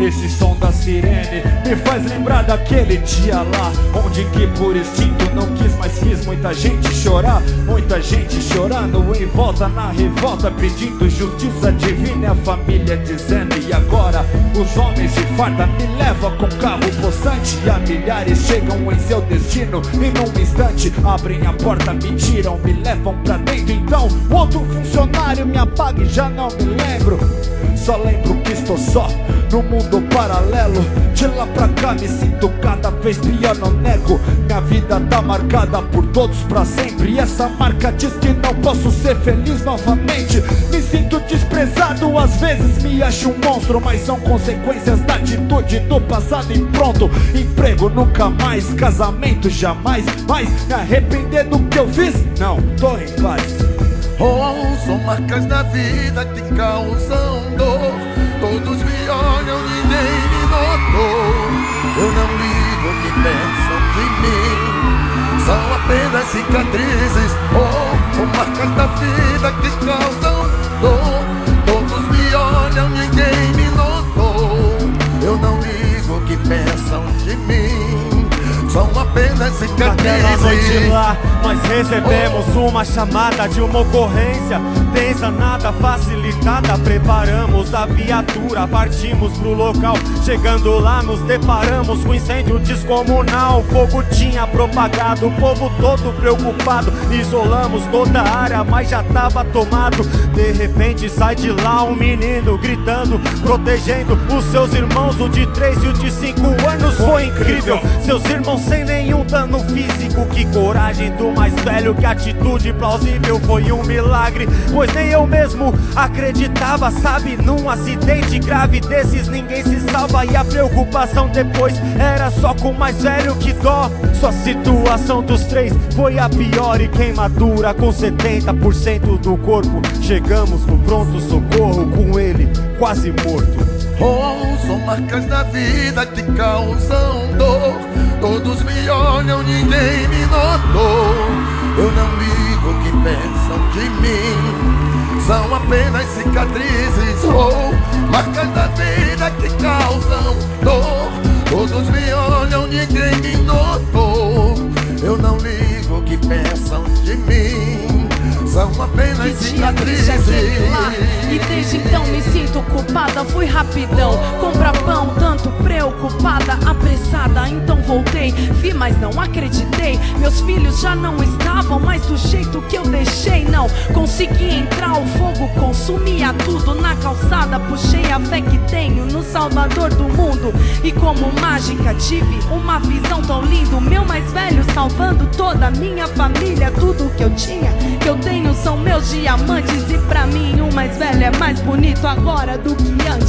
Esse som da sirene me faz lembrar daquele dia lá Onde que por instinto não quis, mas fiz muita gente chorar Muita gente chorando em volta na revolta Pedindo justiça divina e a família dizendo E agora? Os homens de farda me levam com carro possante E a milhares chegam em seu destino E num instante abrem a porta, me tiram, me levam pra dentro Então outro funcionário me apaga e já não me lembro. Só lembro que estou só no mundo paralelo. De lá pra cá me sinto cada vez pior, não nego. Minha vida tá marcada por todos pra sempre. E essa marca diz que não posso ser feliz novamente. Me sinto desprezado, às vezes me acho um monstro. Mas são consequências da atitude do passado e pronto. Emprego nunca mais, casamento jamais. Mas me arrepender do que eu fiz? Não, tô em paz. Oh, são marcas da vida que causam dor. Todos me olham, ninguém apenas cicatrizes ou, ou marcas da vida que causam dor. Todos me olham, ninguém me notou. Eu não ligo o que pensam de mim. Naquela noite lá, nós recebemos uma chamada de uma ocorrência tensa, nada facilitada. Preparamos a viatura, partimos pro local. Chegando lá, nos deparamos com incêndio descomunal. O fogo tinha propagado, o povo todo preocupado. Isolamos toda a área, mas já tava tomado. De repente sai de lá um menino gritando, protegendo os seus irmãos. O de 3 e o de 5 anos foi incrível. Seus irmãos sem nenhum dano físico. Que coragem do mais velho, que atitude plausível. Foi um milagre, pois nem eu mesmo acreditava. Sabe, num acidente grave desses ninguém se salva. E a preocupação depois era só com o mais velho que dó. Sua situação dos três foi a pior e queimadura com 70% do corpo. Chegamos no pronto socorro com ele quase morto. Oh, são marcas da vida que causam dor. Todos me olham, ninguém me notou. Eu não ligo o que pensam de mim. São apenas cicatrizes ou oh, marcas da vida que causam dor. Todos me olham, ninguém me notou. Eu não ligo o que pensam de mim. São apenas cicatrizes. E desde então me sinto culpada. Fui rapidão, compra pão, tanto preocupada, apressada. Então voltei, vi, mas não acreditei. Meus filhos já não estavam mais do jeito que eu deixei. Não consegui entrar, o fogo consumia tudo na calçada. Puxei a fé que tenho no Salvador do mundo. E como mágica tive uma visão tão linda. Meu mais velho salvando toda a minha família. Tudo que eu tinha, que eu tenho são meus diamantes E pra mim o mais velho é mais bonito agora do que antes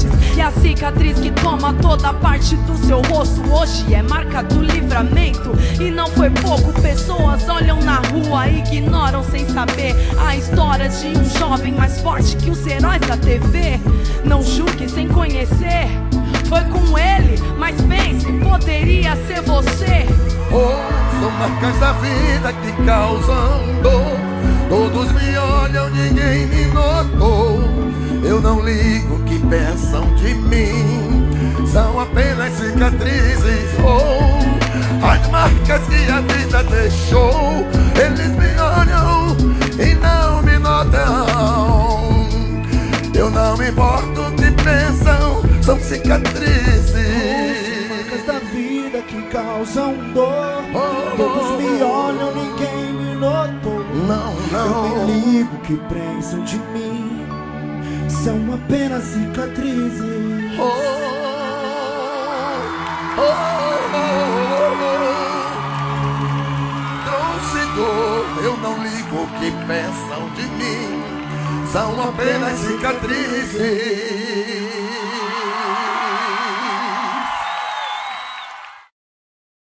cicatriz que toma toda parte do seu rosto. Hoje é marca do livramento. E não foi pouco, pessoas olham na rua e ignoram sem saber A história de um jovem mais forte que os heróis da TV Não julgue sem conhecer. Foi com ele, mas pense, poderia ser você. Oh, são marcas da vida que causam dor. Todos me olham, ninguém me não ligo o que pensam de mim. São apenas cicatrizes ou oh, as marcas que a vida deixou. Eles me olham e não me notam. Eu não me importo o que pensam, são cicatrizes. Oh, marcas da vida que causam dor. Oh, Todos me olham, ninguém me notou. Não, não. Eu nem ligo que pensam de mim. São apenas cicatrizes. Oh, oh, oh, Trouxe dor, eu não ligo o que pensam de mim. São apenas cicatrizes.